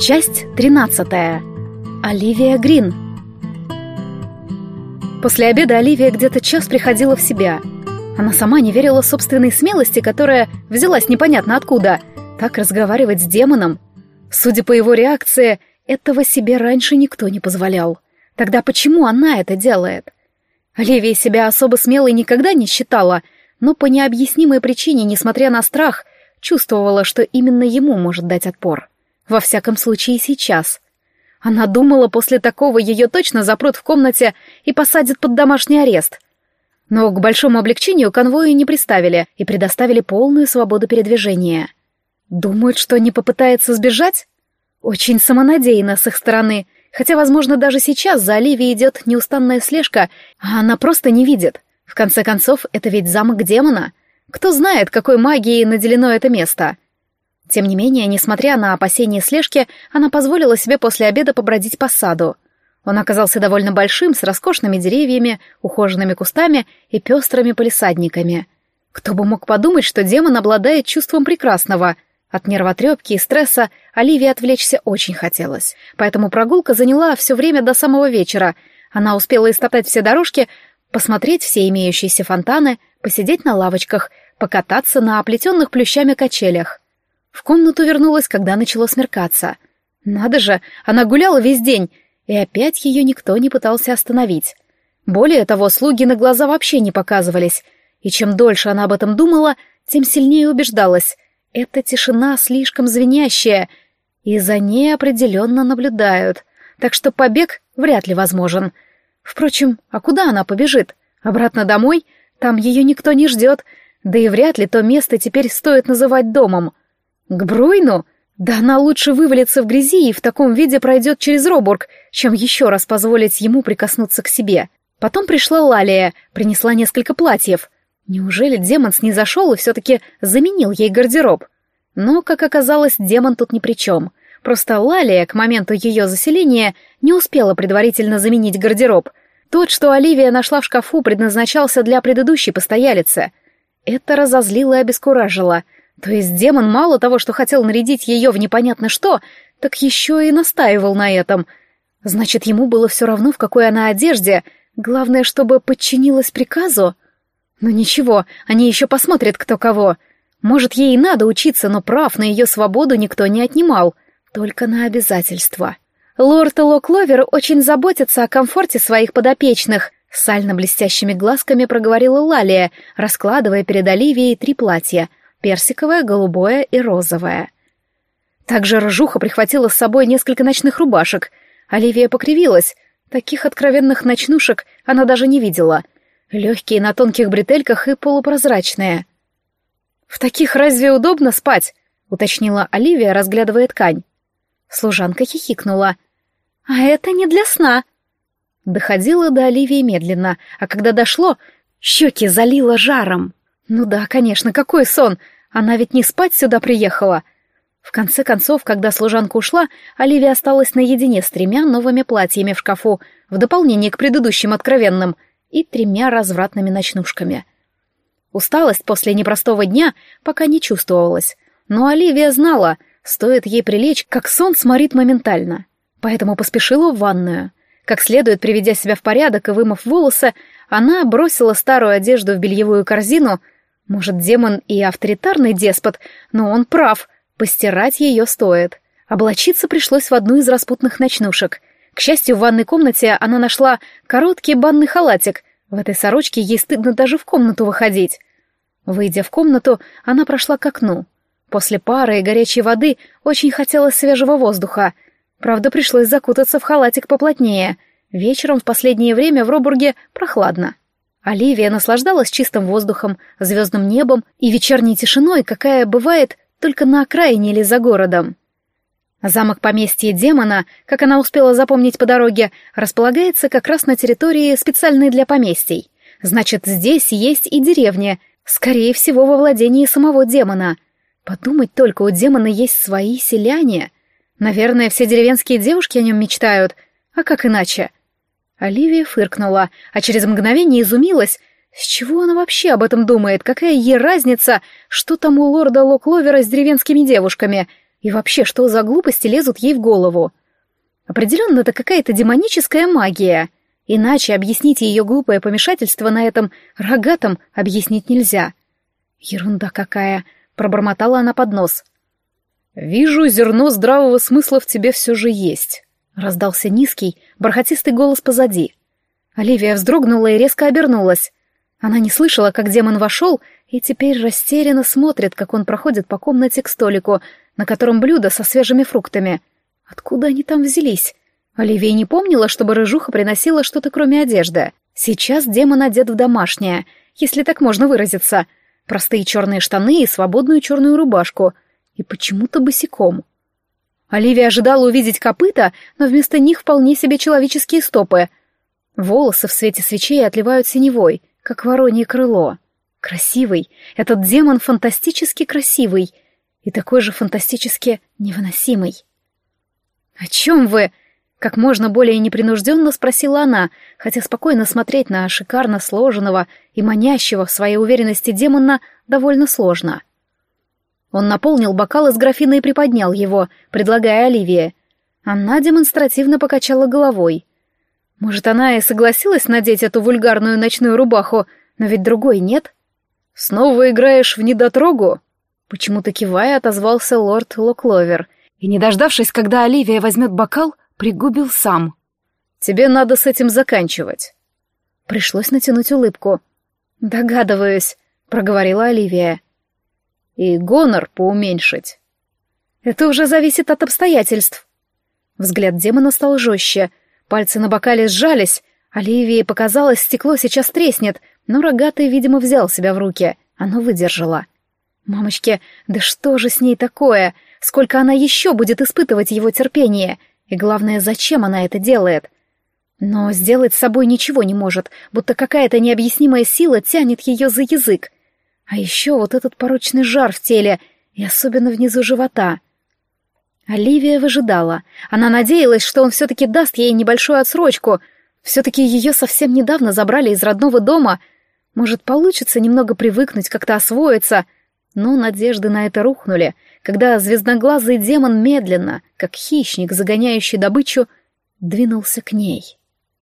Часть 13. Оливия Грин. После обеда Оливия где-то час приходила в себя. Она сама не верила собственной смелости, которая взялась непонятно откуда. Так разговаривать с демоном. Судя по его реакции, этого себе раньше никто не позволял. Тогда почему она это делает? Оливия себя особо смелой никогда не считала, но по необъяснимой причине, несмотря на страх, чувствовала, что именно ему может дать отпор. Во всяком случае, сейчас. Она думала, после такого ее точно запрут в комнате и посадят под домашний арест. Но к большому облегчению конвою не приставили и предоставили полную свободу передвижения. Думают, что не попытается сбежать? Очень самонадеянно с их стороны, хотя, возможно, даже сейчас за Оливией идет неустанная слежка, а она просто не видит. В конце концов, это ведь замок демона. Кто знает, какой магией наделено это место. Тем не менее, несмотря на опасения слежки, она позволила себе после обеда побродить по саду. Он оказался довольно большим, с роскошными деревьями, ухоженными кустами и пестрыми полисадниками. Кто бы мог подумать, что демон обладает чувством прекрасного. От нервотрепки и стресса Оливии отвлечься очень хотелось. Поэтому прогулка заняла все время до самого вечера. Она успела истоптать все дорожки, посмотреть все имеющиеся фонтаны, посидеть на лавочках, покататься на оплетенных плющами качелях. В комнату вернулась, когда начало смеркаться. Надо же, она гуляла весь день, и опять ее никто не пытался остановить. Более того, слуги на глаза вообще не показывались, и чем дольше она об этом думала, тем сильнее убеждалась. Эта тишина слишком звенящая, и за ней определенно наблюдают, так что побег вряд ли возможен. Впрочем, а куда она побежит? Обратно домой? Там ее никто не ждет, да и вряд ли то место теперь стоит называть домом. К Бройну? Да она лучше вывалится в грязи и в таком виде пройдет через Робург, чем еще раз позволить ему прикоснуться к себе. Потом пришла Лалия, принесла несколько платьев. Неужели демон снизошел и все-таки заменил ей гардероб? Но, как оказалось, демон тут ни при чем. Просто Лалия к моменту ее заселения не успела предварительно заменить гардероб. Тот, что Оливия нашла в шкафу, предназначался для предыдущей постоялицы. Это разозлило и обескуражило — то есть демон мало того, что хотел нарядить ее в непонятно что, так еще и настаивал на этом. Значит, ему было все равно, в какой она одежде, главное, чтобы подчинилась приказу. Но ну ничего, они еще посмотрят, кто кого. Может, ей и надо учиться, но прав на ее свободу никто не отнимал, только на обязательства. Лорд Локловер очень заботится о комфорте своих подопечных, сально-блестящими глазками проговорила Лалия, раскладывая перед Оливией три платья — персиковое, голубое и розовое. Также рыжуха прихватила с собой несколько ночных рубашек. Оливия покривилась. Таких откровенных ночнушек она даже не видела. Легкие на тонких бретельках и полупрозрачные. «В таких разве удобно спать?» — уточнила Оливия, разглядывая ткань. Служанка хихикнула. «А это не для сна». Доходило до Оливии медленно, а когда дошло, щеки залило жаром. Ну да, конечно, какой сон! Она ведь не спать сюда приехала. В конце концов, когда служанка ушла, Оливия осталась наедине с тремя новыми платьями в шкафу, в дополнение к предыдущим откровенным, и тремя развратными ночнушками. Усталость после непростого дня пока не чувствовалась, но Оливия знала, стоит ей прилечь, как сон сморит моментально. Поэтому поспешила в ванную. Как следует, приведя себя в порядок и вымыв волосы, она бросила старую одежду в бельевую корзину, может, демон и авторитарный деспот, но он прав, постирать ее стоит. Облачиться пришлось в одну из распутных ночнушек. К счастью, в ванной комнате она нашла короткий банный халатик. В этой сорочке ей стыдно даже в комнату выходить. Выйдя в комнату, она прошла к окну. После пары и горячей воды очень хотелось свежего воздуха. Правда, пришлось закутаться в халатик поплотнее. Вечером в последнее время в Робурге прохладно. Оливия наслаждалась чистым воздухом, звездным небом и вечерней тишиной, какая бывает только на окраине или за городом. Замок поместья демона, как она успела запомнить по дороге, располагается как раз на территории, специальной для поместий. Значит, здесь есть и деревня, скорее всего, во владении самого демона. Подумать только, у демона есть свои селяне. Наверное, все деревенские девушки о нем мечтают. А как иначе? — Оливия фыркнула, а через мгновение изумилась. С чего она вообще об этом думает? Какая ей разница, что там у лорда Локловера с деревенскими девушками? И вообще, что за глупости лезут ей в голову? Определенно, это какая-то демоническая магия. Иначе объяснить ее глупое помешательство на этом рогатом объяснить нельзя. Ерунда какая, пробормотала она под нос. «Вижу, зерно здравого смысла в тебе все же есть», — раздался низкий, бархатистый голос позади. Оливия вздрогнула и резко обернулась. Она не слышала, как демон вошел, и теперь растерянно смотрит, как он проходит по комнате к столику, на котором блюдо со свежими фруктами. Откуда они там взялись? Оливия не помнила, чтобы рыжуха приносила что-то кроме одежды. Сейчас демон одет в домашнее, если так можно выразиться. Простые черные штаны и свободную черную рубашку. И почему-то босиком. Оливия ожидала увидеть копыта, но вместо них вполне себе человеческие стопы. Волосы в свете свечей отливают синевой, как воронье крыло. Красивый. Этот демон фантастически красивый. И такой же фантастически невыносимый. «О чем вы?» Как можно более непринужденно спросила она, хотя спокойно смотреть на шикарно сложенного и манящего в своей уверенности демона довольно сложно. Он наполнил бокал из графина и приподнял его, предлагая Оливии. Она демонстративно покачала головой. Может, она и согласилась надеть эту вульгарную ночную рубаху, но ведь другой нет? «Снова играешь в недотрогу?» Почему-то кивая отозвался лорд Локловер — и, не дождавшись, когда Оливия возьмет бокал, пригубил сам. «Тебе надо с этим заканчивать». Пришлось натянуть улыбку. «Догадываюсь», — проговорила Оливия. «И гонор поуменьшить». «Это уже зависит от обстоятельств». Взгляд демона стал жестче, пальцы на бокале сжались, Оливии показалось, стекло сейчас треснет, но рогатый, видимо, взял себя в руки, оно выдержало. «Мамочки, да что же с ней такое?» Сколько она еще будет испытывать его терпение? И главное, зачем она это делает? Но сделать с собой ничего не может, будто какая-то необъяснимая сила тянет ее за язык. А еще вот этот порочный жар в теле, и особенно внизу живота. Оливия выжидала. Она надеялась, что он все-таки даст ей небольшую отсрочку. Все-таки ее совсем недавно забрали из родного дома. Может, получится немного привыкнуть, как-то освоиться. Но надежды на это рухнули — когда звездноглазый демон медленно, как хищник, загоняющий добычу, двинулся к ней.